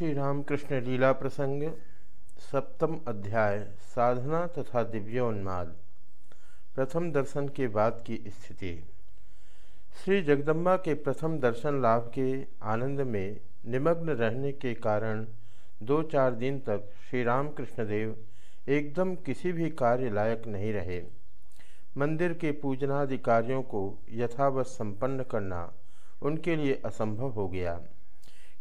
श्री रामकृष्ण लीला प्रसंग, सप्तम अध्याय, साधना तथा दिव्योन्माद। प्रथम दर्शन के बाद की स्थिति। श्री जगदम्बा के प्रथम दर्शन लाभ के आनंद में निमग्न रहने के कारण दो चार दिन तक श्री रामकृष्ण देव एकदम किसी भी कार्य लायक नहीं रहे। मंदिर के पूजनादि कार्यों को यथावत संपन्न करना उनके लिए असंभव हो गया।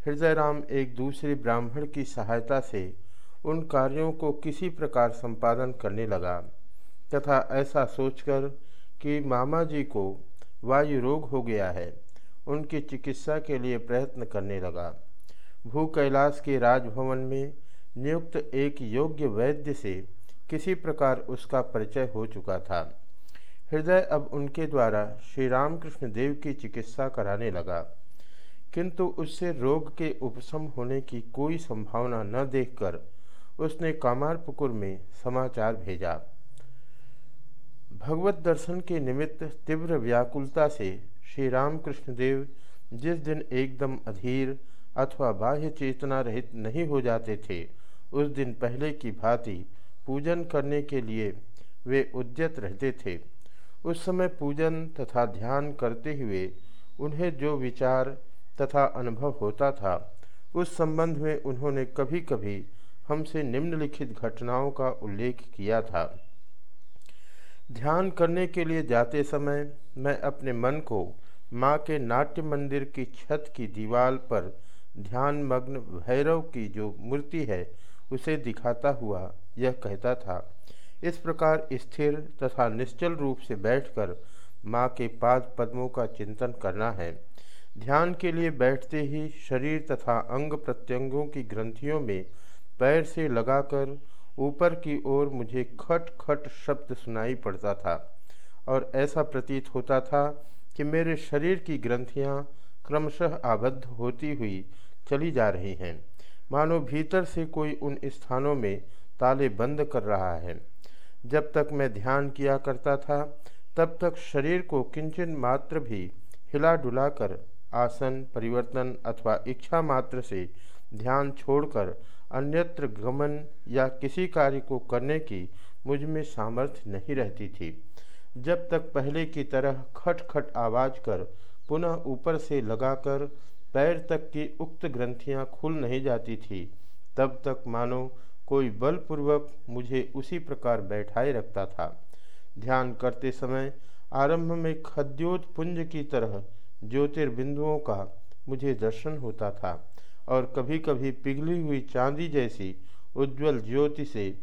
हृदय राम एक दूसरे ब्राह्मण की सहायता से उन कार्यों को किसी प्रकार संपादन करने लगा, तथा ऐसा सोचकर कि मामा जी को वायु रोग हो गया है, उनकी चिकित्सा के लिए प्रयत्न करने लगा। भू कैलाश के राजभवन में नियुक्त एक योग्य वैद्य से किसी प्रकार उसका परिचय हो चुका था। हृदय अब उनके द्वारा श्री रामकृष्ण देव की चिकित्सा कराने लगा। किंतु उससे रोग के उपशम होने की कोई संभावना न देखकर उसने कामारपुकुर में समाचार भेजा। भगवत दर्शन के निमित्त तीव्र व्याकुलता से श्री रामकृष्ण देव जिस दिन एकदम अधीर अथवा बाह्य चेतना रहित नहीं हो जाते थे, उस दिन पहले की भांति पूजन करने के लिए वे उद्यत रहते थे। उस समय पूजन तथा ध्यान करते हुए उन्हें जो विचार तथा अनुभव होता था। उस संबंध में उन्होंने कभी कभी हमसे निम्नलिखित घटनाओं का उल्लेख किया था। ध्यान करने के लिए जाते समय मैं अपने मन को माँ के नाट्य मंदिर की छत की दीवार पर ध्यान मग्न भैरव की जो मूर्ति है, उसे दिखाता हुआ यह कहता था, इस प्रकार स्थिर तथा निश्चल रूप से बैठकर माँ के पाद पद्मों का चिंतन करना है। ध्यान के लिए बैठते ही शरीर तथा अंग प्रत्यंगों की ग्रंथियों में पैर से लगाकर ऊपर की ओर मुझे खट खट शब्द सुनाई पड़ता था और ऐसा प्रतीत होता था कि मेरे शरीर की ग्रंथियाँ क्रमशः आबद्ध होती हुई चली जा रही हैं। मानो भीतर से कोई उन स्थानों में ताले बंद कर रहा है। जब तक मैं ध्यान किया करता था, तब तक शरीर को किंचन मात्र भी हिला डुलाकर आसन, परिवर्तन अथवा इच्छा मात्र से ध्यान छोड़कर अन्यत्र गमन या किसी कार्य को करने की मुझमें सामर्थ्य नहीं रहती थी। जब तक पहले की तरह खट खट आवाज़ कर पुनः ऊपर से लगाकर पैर तक की उक्त ग्रंथियाँ खुल नहीं जाती थी, तब तक मानो कोई बलपूर्वक मुझे उसी प्रकार बैठाए रखता था। ध्यान करते समय आरंभ में खद्योत पुंज की तरह ज्योतिर्बिंदुओं का मुझे दर्शन होता था और कभी कभी पिघली हुई चांदी जैसी उज्जवल ज्योति से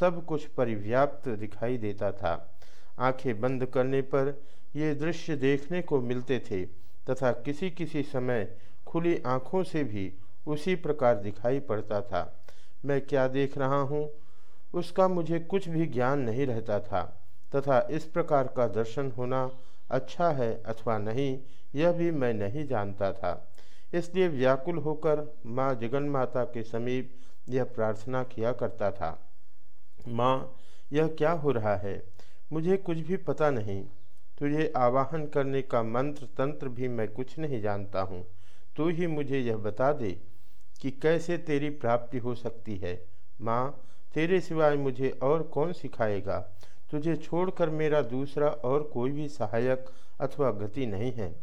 सब कुछ परिव्याप्त दिखाई देता था। आँखें बंद करने पर ये दृश्य देखने को मिलते थे तथा किसी किसी समय खुली आँखों से भी उसी प्रकार दिखाई पड़ता था। मैं क्या देख रहा हूँ? उसका मुझे कुछ भी ज्ञान नहीं रहता था तथा इस प्रकार का दर्शन होना अच्छा है अथवा नहीं, यह भी मैं नहीं जानता था। इसलिए व्याकुल होकर माँ जगन माता के समीप यह प्रार्थना किया करता था। माँ, यह क्या हो रहा है? मुझे कुछ भी पता नहीं। तुझे आवाहन करने का मंत्र तंत्र भी मैं कुछ नहीं जानता हूँ। तू ही मुझे यह बता दे कि कैसे तेरी प्राप्ति हो सकती है। माँ, तेरे सिवाय मुझे और कौन सिखाएगा? तुझे छोड़कर मेरा दूसरा और कोई भी सहायक अथवा गति नहीं है।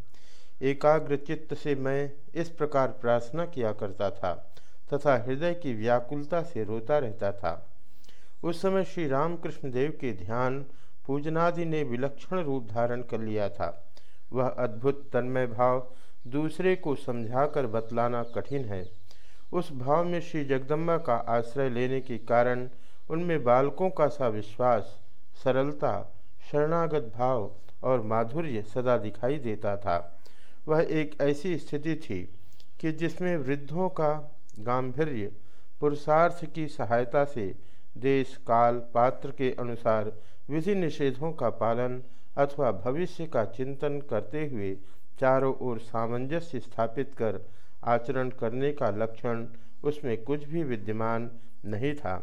एकाग्र चित्त से मैं इस प्रकार प्रार्थना किया करता था, तथा हृदय की व्याकुलता से रोता रहता था। उस समय श्री रामकृष्ण देव के ध्यान पूजनादि ने विलक्षण रूप धारण कर लिया था। वह अद्भुत तन्मय भाव दूसरे को समझाकर बतलाना कठिन है। उस भाव में श्री जगदम्बा का आश्रय लेने के कारण उनमें बालकों का सा विश्वास सरलता, शरणागत भाव और माधुर्य सदा दिखाई देता था। वह एक ऐसी स्थिति थी कि जिसमें वृद्धों का गांधीर्य पुरुषार्थ की सहायता से देश, काल, पात्र के अनुसार विधि निषेधों का पालन अथवा भविष्य का चिंतन करते हुए चारों ओर सामंजस्य स्थापित कर आचरण करने का लक्षण उसमें कुछ भी विद्यमान नहीं था।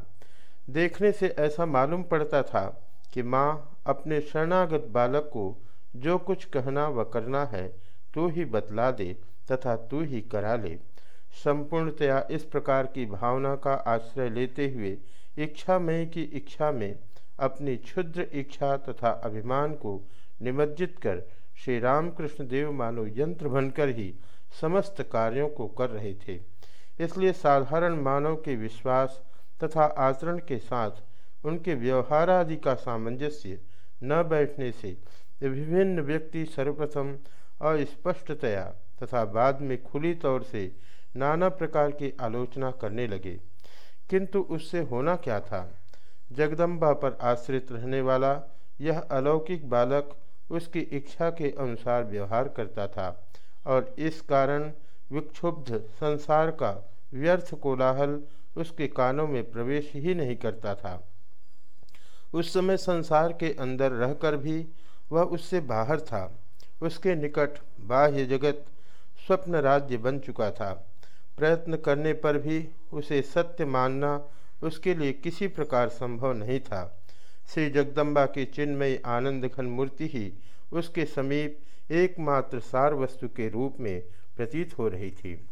देखने से ऐसा मालूम पड़ता था कि माँ अपने शरणागत बालक को जो कुछ कहना व करना है, तू ही बतला दे तथा तू ही करा ले। संपूर्णतया इस प्रकार की भावना का आश्रय लेते हुए इच्छा में की इच्छा में अपनी क्षुद्र इच्छा तथा अभिमान को निमज्जित कर श्री रामकृष्ण देव मानो यंत्र बनकर ही समस्त कार्यों को कर रहे थे। इसलिए साधारण मानव के विश्वास तथा आचरण के साथ उनके व्यवहार आदि का सामंजस्य न बैठने से विभिन्न व्यक्ति सर्वप्रथम अस्पष्टतया तथा बाद में खुली तौर से नाना प्रकार की आलोचना करने लगे। किंतु उससे होना क्या था? जगदम्बा पर आश्रित रहने वाला यह अलौकिक बालक उसकी इच्छा के अनुसार व्यवहार करता था और इस कारण विक्षुब्ध संसार का व्यर्थ कोलाहल उसके कानों में प्रवेश ही नहीं करता था। उस समय संसार के अंदर रहकर भी वह उससे बाहर था। उसके निकट बाह्य जगत स्वप्न राज्य बन चुका था। प्रयत्न करने पर भी उसे सत्य मानना उसके लिए किसी प्रकार संभव नहीं था। श्री जगदम्बा की चिन्मयी आनंद घन मूर्ति ही उसके समीप एकमात्र सार वस्तु के रूप में प्रतीत हो रही थी।